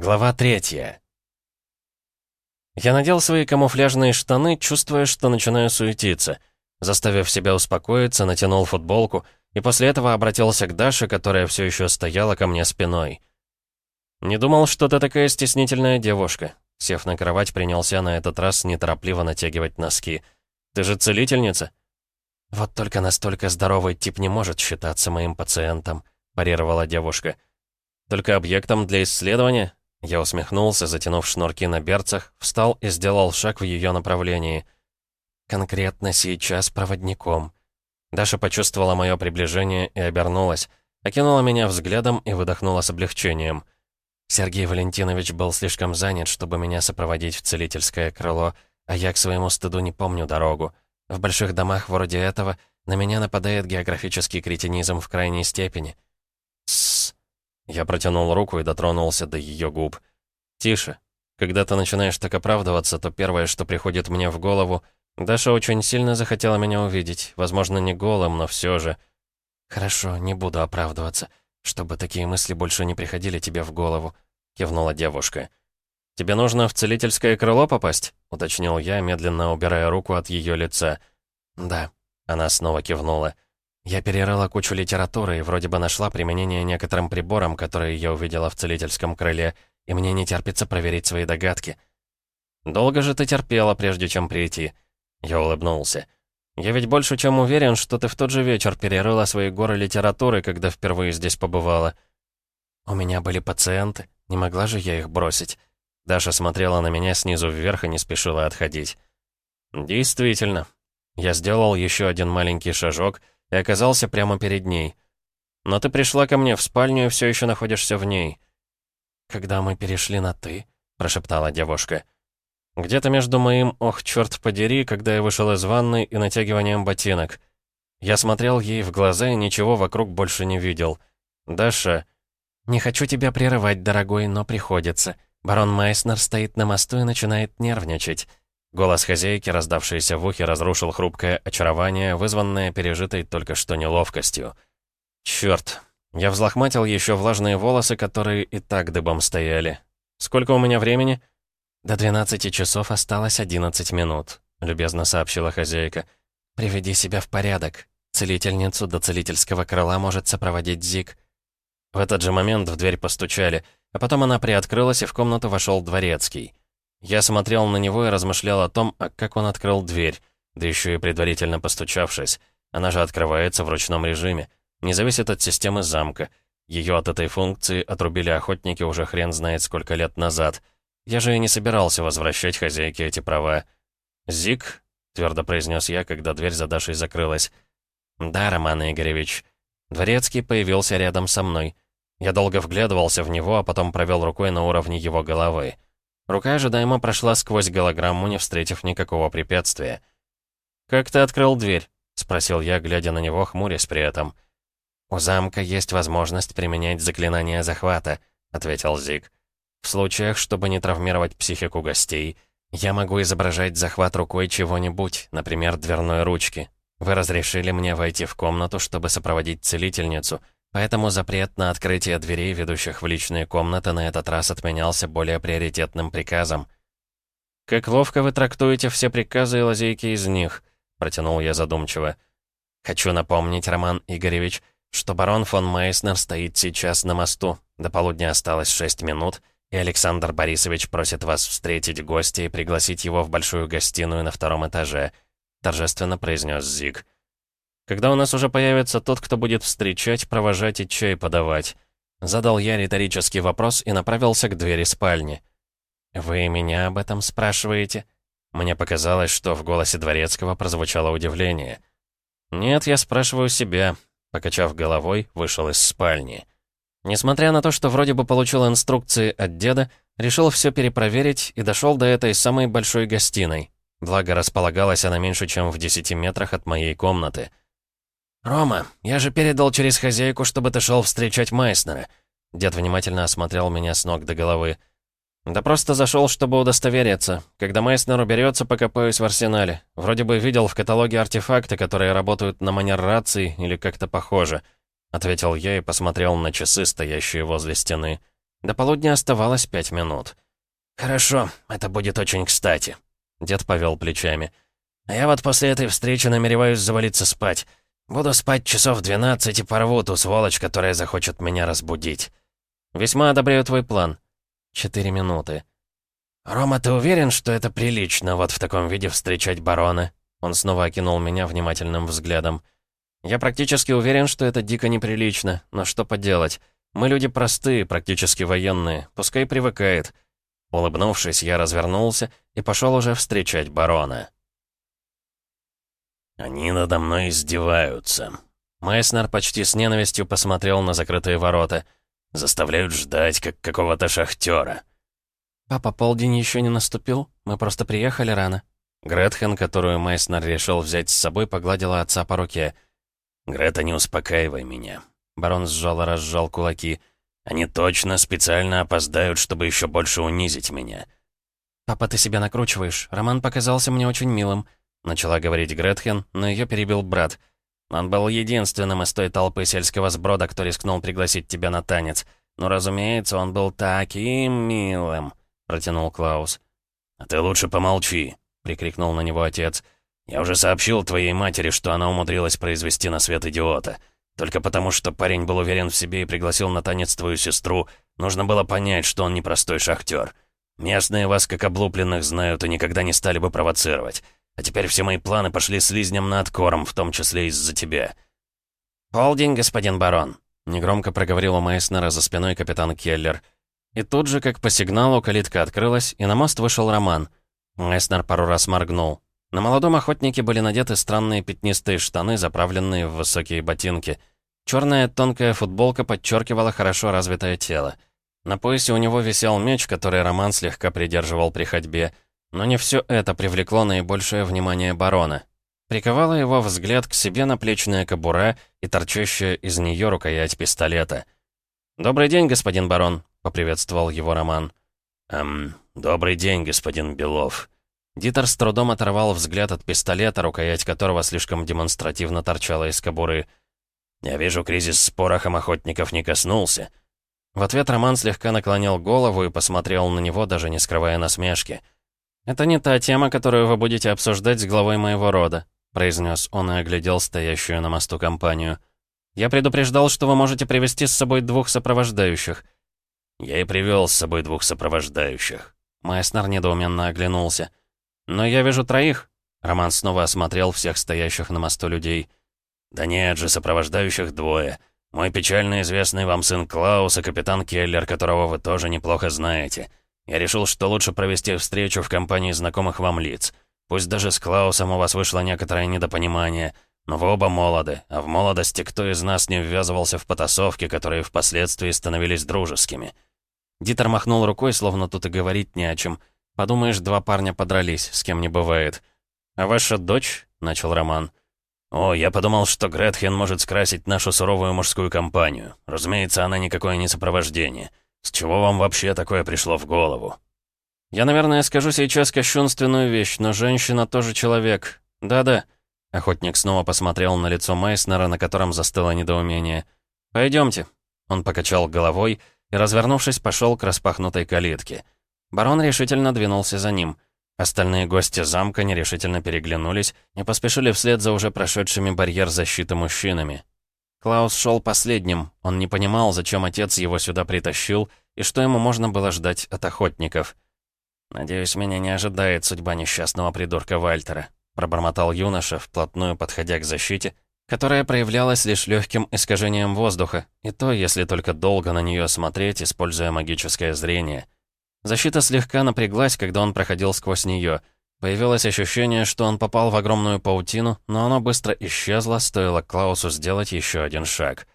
Глава третья. Я надел свои камуфляжные штаны, чувствуя, что начинаю суетиться. Заставив себя успокоиться, натянул футболку и после этого обратился к Даше, которая все еще стояла ко мне спиной. «Не думал, что ты такая стеснительная девушка». Сев на кровать, принялся на этот раз неторопливо натягивать носки. «Ты же целительница?» «Вот только настолько здоровый тип не может считаться моим пациентом», парировала девушка. «Только объектом для исследования? Я усмехнулся, затянув шнурки на берцах, встал и сделал шаг в ее направлении. Конкретно сейчас проводником. Даша почувствовала мое приближение и обернулась, окинула меня взглядом и выдохнула с облегчением. Сергей Валентинович был слишком занят, чтобы меня сопроводить в целительское крыло, а я к своему стыду не помню дорогу. В больших домах вроде этого на меня нападает географический кретинизм в крайней степени. Я протянул руку и дотронулся до ее губ. «Тише. Когда ты начинаешь так оправдываться, то первое, что приходит мне в голову, Даша очень сильно захотела меня увидеть, возможно, не голым, но все же». «Хорошо, не буду оправдываться, чтобы такие мысли больше не приходили тебе в голову», — кивнула девушка. «Тебе нужно в целительское крыло попасть?» — уточнил я, медленно убирая руку от ее лица. «Да», — она снова кивнула. Я перерыла кучу литературы и вроде бы нашла применение некоторым приборам, которые я увидела в целительском крыле, и мне не терпится проверить свои догадки. «Долго же ты терпела, прежде чем прийти?» Я улыбнулся. «Я ведь больше чем уверен, что ты в тот же вечер перерыла свои горы литературы, когда впервые здесь побывала». «У меня были пациенты, не могла же я их бросить». Даша смотрела на меня снизу вверх и не спешила отходить. «Действительно». Я сделал еще один маленький шажок — и оказался прямо перед ней. «Но ты пришла ко мне в спальню и все еще находишься в ней». «Когда мы перешли на «ты», — прошептала девушка. «Где-то между моим «ох, черт подери», когда я вышел из ванны и натягиванием ботинок». Я смотрел ей в глаза и ничего вокруг больше не видел. «Даша...» «Не хочу тебя прерывать, дорогой, но приходится. Барон Майснер стоит на мосту и начинает нервничать. Голос хозяйки, раздавшийся в ухе, разрушил хрупкое очарование, вызванное пережитой только что неловкостью. Черт! Я взлохматил еще влажные волосы, которые и так дыбом стояли. «Сколько у меня времени?» «До 12 часов осталось 11 минут», — любезно сообщила хозяйка. «Приведи себя в порядок. Целительницу до целительского крыла может сопроводить Зик». В этот же момент в дверь постучали, а потом она приоткрылась, и в комнату вошел дворецкий. Я смотрел на него и размышлял о том, а как он открыл дверь, да еще и предварительно постучавшись. Она же открывается в ручном режиме, не зависит от системы замка. Ее от этой функции отрубили охотники уже хрен знает сколько лет назад. Я же и не собирался возвращать хозяйке эти права. «Зик», — твердо произнес я, когда дверь за Дашей закрылась. «Да, Роман Игоревич». Дворецкий появился рядом со мной. Я долго вглядывался в него, а потом провел рукой на уровне его головы. Рука ожидаемо прошла сквозь голограмму, не встретив никакого препятствия. «Как ты открыл дверь?» — спросил я, глядя на него, хмурясь при этом. «У замка есть возможность применять заклинание захвата», — ответил Зиг. «В случаях, чтобы не травмировать психику гостей, я могу изображать захват рукой чего-нибудь, например, дверной ручки. Вы разрешили мне войти в комнату, чтобы сопроводить целительницу, Поэтому запрет на открытие дверей, ведущих в личные комнаты, на этот раз отменялся более приоритетным приказом. «Как ловко вы трактуете все приказы и лазейки из них», — протянул я задумчиво. «Хочу напомнить, Роман Игоревич, что барон фон Мейснер стоит сейчас на мосту. До полудня осталось шесть минут, и Александр Борисович просит вас встретить гостя и пригласить его в большую гостиную на втором этаже», — торжественно произнес Зиг. Когда у нас уже появится тот, кто будет встречать, провожать и чай подавать?» Задал я риторический вопрос и направился к двери спальни. «Вы меня об этом спрашиваете?» Мне показалось, что в голосе Дворецкого прозвучало удивление. «Нет, я спрашиваю себя», — покачав головой, вышел из спальни. Несмотря на то, что вроде бы получил инструкции от деда, решил все перепроверить и дошел до этой самой большой гостиной. Благо, располагалась она меньше, чем в 10 метрах от моей комнаты — «Рома, я же передал через хозяйку, чтобы ты шел встречать Майснера». Дед внимательно осмотрел меня с ног до головы. «Да просто зашел, чтобы удостовериться. Когда Майснер уберется, покопаюсь в арсенале. Вроде бы видел в каталоге артефакты, которые работают на манер рации или как-то похоже», — ответил я и посмотрел на часы, стоящие возле стены. До полудня оставалось пять минут. «Хорошо, это будет очень кстати», — дед повел плечами. «А я вот после этой встречи намереваюсь завалиться спать. Буду спать часов 12 и порву ту сволочь, которая захочет меня разбудить». «Весьма одобряю твой план». Четыре минуты. «Рома, ты уверен, что это прилично, вот в таком виде встречать барона?» Он снова окинул меня внимательным взглядом. «Я практически уверен, что это дико неприлично, но что поделать? Мы люди простые, практически военные, пускай привыкает». Улыбнувшись, я развернулся и пошел уже встречать барона. «Они надо мной издеваются». Майснер почти с ненавистью посмотрел на закрытые ворота. «Заставляют ждать, как какого-то шахтера». «Папа, полдень еще не наступил? Мы просто приехали рано». Гретхен, которую Майснер решил взять с собой, погладила отца по руке. «Грета, не успокаивай меня». Барон сжал и разжал кулаки. «Они точно специально опоздают, чтобы еще больше унизить меня». «Папа, ты себя накручиваешь. Роман показался мне очень милым. Начала говорить Гретхен, но ее перебил брат. «Он был единственным из той толпы сельского сброда, кто рискнул пригласить тебя на танец. Но, разумеется, он был таким милым», — протянул Клаус. «А ты лучше помолчи», — прикрикнул на него отец. «Я уже сообщил твоей матери, что она умудрилась произвести на свет идиота. Только потому, что парень был уверен в себе и пригласил на танец твою сестру, нужно было понять, что он непростой шахтер. Местные вас как облупленных знают и никогда не стали бы провоцировать. А теперь все мои планы пошли слизням на откорм, в том числе из-за тебя». «Полдень, господин барон», — негромко проговорила Майснера за спиной капитан Келлер. И тут же, как по сигналу, калитка открылась, и на мост вышел Роман. Майснер пару раз моргнул. На молодом охотнике были надеты странные пятнистые штаны, заправленные в высокие ботинки. Черная тонкая футболка подчеркивала хорошо развитое тело. На поясе у него висел меч, который Роман слегка придерживал при ходьбе — но не все это привлекло наибольшее внимание барона. Приковала его взгляд к себе наплечная кобура и торчащая из нее рукоять пистолета. «Добрый день, господин барон», — поприветствовал его Роман. «Эм, добрый день, господин Белов». Дитер с трудом оторвал взгляд от пистолета, рукоять которого слишком демонстративно торчала из кобуры. «Я вижу, кризис с порохом охотников не коснулся». В ответ Роман слегка наклонил голову и посмотрел на него, даже не скрывая насмешки. «Это не та тема, которую вы будете обсуждать с главой моего рода», произнес он и оглядел стоящую на мосту компанию. «Я предупреждал, что вы можете привести с собой двух сопровождающих». «Я и привел с собой двух сопровождающих». Майснер недоуменно оглянулся. «Но я вижу троих». Роман снова осмотрел всех стоящих на мосту людей. «Да нет же, сопровождающих двое. Мой печально известный вам сын Клаус и капитан Келлер, которого вы тоже неплохо знаете. Я решил, что лучше провести встречу в компании знакомых вам лиц. Пусть даже с Клаусом у вас вышло некоторое недопонимание, но вы оба молоды, а в молодости кто из нас не ввязывался в потасовки, которые впоследствии становились дружескими?» Дитер махнул рукой, словно тут и говорить не о чем. «Подумаешь, два парня подрались, с кем не бывает». «А ваша дочь?» — начал Роман. «О, я подумал, что Гретхен может скрасить нашу суровую мужскую компанию. Разумеется, она никакое не сопровождение. С чего вам вообще такое пришло в голову?» «Я, наверное, скажу сейчас кощунственную вещь, но женщина тоже человек. Да-да». Охотник снова посмотрел на лицо Майснера, на котором застыло недоумение. «Пойдемте». Он покачал головой и, развернувшись, пошел к распахнутой калитке. Барон решительно двинулся за ним. Остальные гости замка нерешительно переглянулись и поспешили вслед за уже прошедшими барьер защиты мужчинами. Клаус шел последним. Он не понимал, зачем отец его сюда притащил и что ему можно было ждать от охотников. «Надеюсь, меня не ожидает судьба несчастного придурка Вальтера», пробормотал юноша, вплотную подходя к защите, которая проявлялась лишь легким искажением воздуха, и то, если только долго на нее смотреть, используя магическое зрение. Защита слегка напряглась, когда он проходил сквозь нее — Появилось ощущение, что он попал в огромную паутину, но оно быстро исчезло, стоило Клаусу сделать еще один шаг.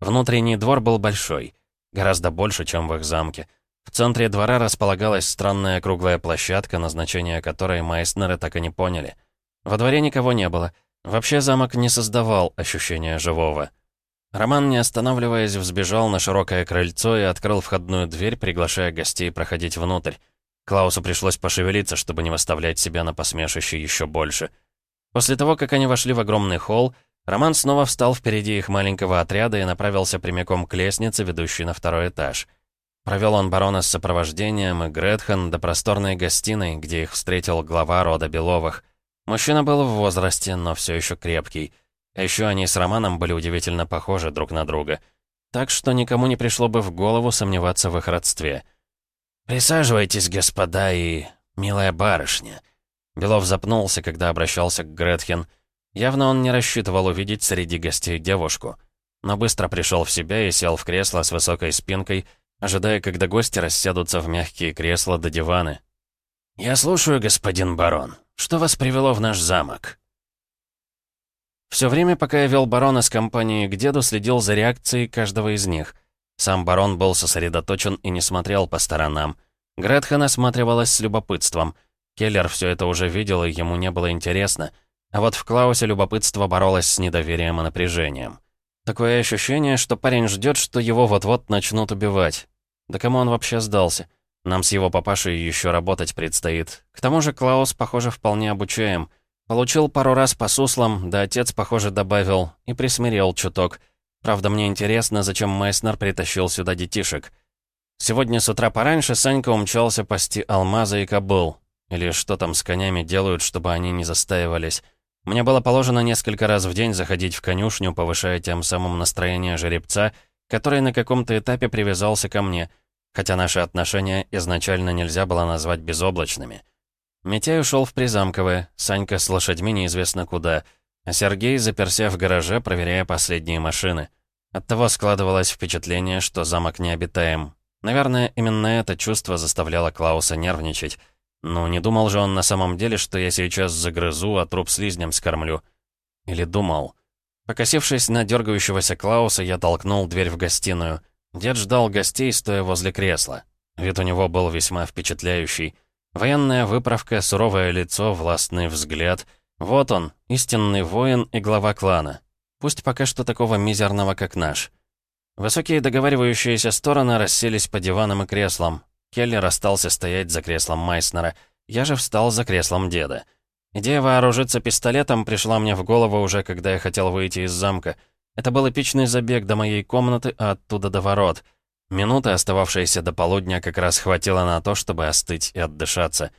Внутренний двор был большой, гораздо больше, чем в их замке. В центре двора располагалась странная круглая площадка, назначение которой Майснеры так и не поняли. Во дворе никого не было. Вообще замок не создавал ощущения живого. Роман, не останавливаясь, взбежал на широкое крыльцо и открыл входную дверь, приглашая гостей проходить внутрь. Клаусу пришлось пошевелиться, чтобы не выставлять себя на посмешище еще больше. После того, как они вошли в огромный холл, Роман снова встал впереди их маленького отряда и направился прямиком к лестнице, ведущей на второй этаж. Провел он барона с сопровождением и Гретхен до просторной гостиной, где их встретил глава рода Беловых. Мужчина был в возрасте, но все еще крепкий. А еще они с Романом были удивительно похожи друг на друга. Так что никому не пришло бы в голову сомневаться в их родстве. «Присаживайтесь, господа и... милая барышня». Белов запнулся, когда обращался к Гретхен. Явно он не рассчитывал увидеть среди гостей девушку. Но быстро пришел в себя и сел в кресло с высокой спинкой, ожидая, когда гости рассядутся в мягкие кресла до диваны. «Я слушаю, господин барон. Что вас привело в наш замок?» Все время, пока я вел барона с компанией к деду, следил за реакцией каждого из них. Сам барон был сосредоточен и не смотрел по сторонам. Гретхен осматривалась с любопытством. Келлер все это уже видел, и ему не было интересно. А вот в Клаусе любопытство боролось с недоверием и напряжением. Такое ощущение, что парень ждет, что его вот-вот начнут убивать. Да кому он вообще сдался? Нам с его папашей еще работать предстоит. К тому же Клаус, похоже, вполне обучаем — Получил пару раз по суслам, да отец, похоже, добавил, и присмирел чуток. Правда, мне интересно, зачем Майснер притащил сюда детишек. Сегодня с утра пораньше Санька умчался пасти алмаза и кобыл. Или что там с конями делают, чтобы они не застаивались. Мне было положено несколько раз в день заходить в конюшню, повышая тем самым настроение жеребца, который на каком-то этапе привязался ко мне, хотя наши отношения изначально нельзя было назвать безоблачными. Митяй ушел в Призамковое, Санька с лошадьми неизвестно куда, а Сергей заперся в гараже, проверяя последние машины. Оттого складывалось впечатление, что замок необитаем. Наверное, именно это чувство заставляло Клауса нервничать. Ну, не думал же он на самом деле, что я сейчас загрызу, а труп слизнем скормлю. Или думал. Покосившись на дергающегося Клауса, я толкнул дверь в гостиную. Дед ждал гостей, стоя возле кресла. Вид у него был весьма впечатляющий. Военная выправка, суровое лицо, властный взгляд. Вот он, истинный воин и глава клана. Пусть пока что такого мизерного, как наш. Высокие договаривающиеся стороны расселись по диванам и креслам. Келлер остался стоять за креслом Майснера. Я же встал за креслом деда. Идея вооружиться пистолетом пришла мне в голову уже, когда я хотел выйти из замка. Это был эпичный забег до моей комнаты, а оттуда до ворот — Минуты, остававшиеся до полудня, как раз хватило на то, чтобы остыть и отдышаться.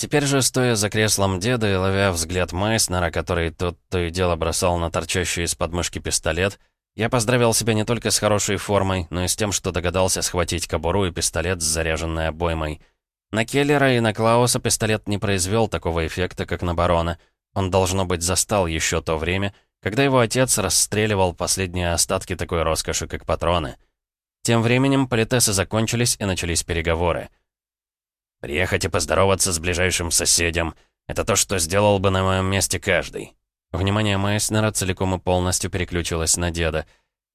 Теперь же, стоя за креслом деда и ловя взгляд Майснера, который тот то и дело бросал на торчащий из подмышки пистолет, я поздравил себя не только с хорошей формой, но и с тем, что догадался схватить кобуру и пистолет с заряженной обоймой. На Келлера и на Клауса пистолет не произвел такого эффекта, как на барона. Он, должно быть, застал еще то время, когда его отец расстреливал последние остатки такой роскоши, как патроны — тем временем политесы закончились и начались переговоры. «Приехать и поздороваться с ближайшим соседем — это то, что сделал бы на моем месте каждый». Внимание Майснера целиком и полностью переключилось на деда.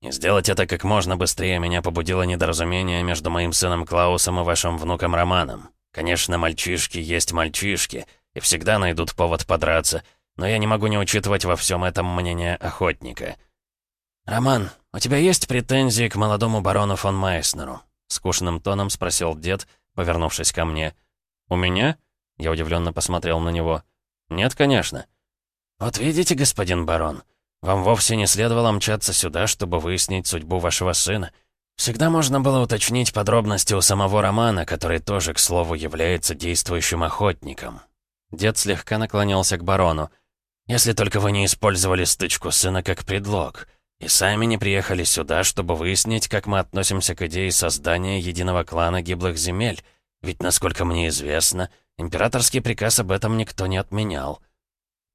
«И сделать это как можно быстрее меня побудило недоразумение между моим сыном Клаусом и вашим внуком Романом. Конечно, мальчишки есть мальчишки, и всегда найдут повод подраться, но я не могу не учитывать во всем этом мнение охотника». «Роман, у тебя есть претензии к молодому барону фон Майснеру?» Скучным тоном спросил дед, повернувшись ко мне. «У меня?» Я удивленно посмотрел на него. «Нет, конечно». «Вот видите, господин барон, вам вовсе не следовало мчаться сюда, чтобы выяснить судьбу вашего сына. Всегда можно было уточнить подробности у самого Романа, который тоже, к слову, является действующим охотником». Дед слегка наклонился к барону. «Если только вы не использовали стычку сына как предлог». И сами не приехали сюда, чтобы выяснить, как мы относимся к идее создания единого клана гиблых земель. Ведь, насколько мне известно, императорский приказ об этом никто не отменял.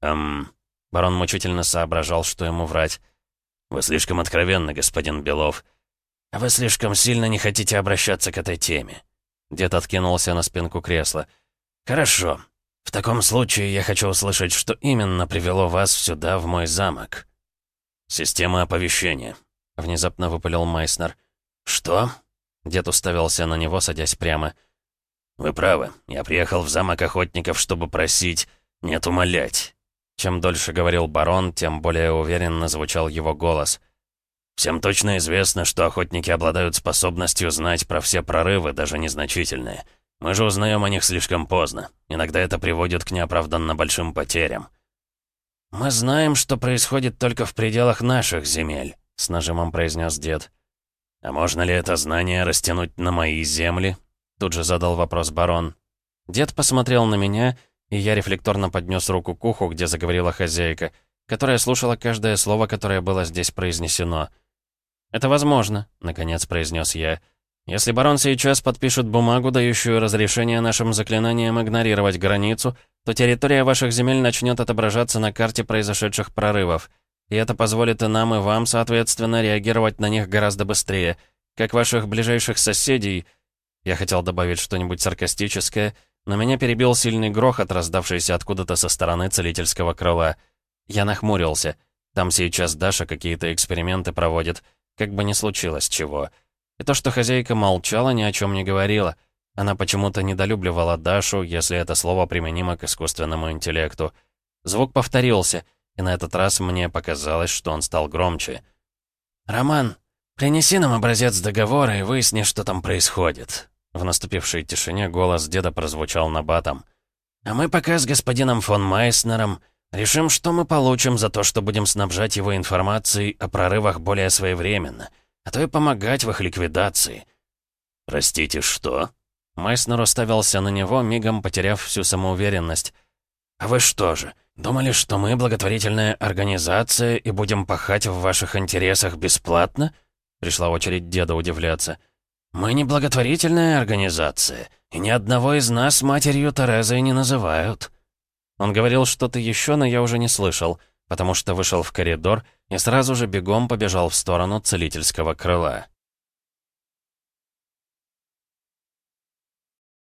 Эм... Барон мучительно соображал, что ему врать. «Вы слишком откровенны, господин Белов. А вы слишком сильно не хотите обращаться к этой теме». Дед откинулся на спинку кресла. «Хорошо. В таком случае я хочу услышать, что именно привело вас сюда, в мой замок». «Система оповещения», — внезапно выпалил Майснер. «Что?» Дед уставился на него, садясь прямо. «Вы правы. Я приехал в замок охотников, чтобы просить, нет, умолять». Чем дольше говорил барон, тем более уверенно звучал его голос. «Всем точно известно, что охотники обладают способностью знать про все прорывы, даже незначительные. Мы же узнаем о них слишком поздно. Иногда это приводит к неоправданно большим потерям». «Мы знаем, что происходит только в пределах наших земель», — с нажимом произнес дед. «А можно ли это знание растянуть на мои земли?» Тут же задал вопрос барон. Дед посмотрел на меня, и я рефлекторно поднес руку к уху, где заговорила хозяйка, которая слушала каждое слово, которое было здесь произнесено. «Это возможно», — наконец произнес я. «Если барон сейчас подпишет бумагу, дающую разрешение нашим заклинаниям игнорировать границу, то территория ваших земель начнет отображаться на карте произошедших прорывов. И это позволит и нам, и вам, соответственно, реагировать на них гораздо быстрее. Как ваших ближайших соседей...» Я хотел добавить что-нибудь саркастическое, но меня перебил сильный грохот, раздавшийся откуда-то со стороны целительского крыла. Я нахмурился. Там сейчас Даша какие-то эксперименты проводит, как бы ни случилось чего. И то, что хозяйка молчала, ни о чем не говорила. Она почему-то недолюбливала Дашу, если это слово применимо к искусственному интеллекту. Звук повторился, и на этот раз мне показалось, что он стал громче. «Роман, принеси нам образец договора и выясни, что там происходит», в наступившей тишине голос деда прозвучал на батом. «А мы пока с господином фон Майснером решим, что мы получим за то, что будем снабжать его информацией о прорывах более своевременно, а то и помогать в их ликвидации». «Простите, что?» Майснер уставился на него, мигом потеряв всю самоуверенность. «А вы что же, думали, что мы благотворительная организация и будем пахать в ваших интересах бесплатно?» Пришла очередь деда удивляться. «Мы не благотворительная организация, и ни одного из нас матерью Терезой не называют». Он говорил что-то еще, но я уже не слышал, потому что вышел в коридор и сразу же бегом побежал в сторону целительского крыла.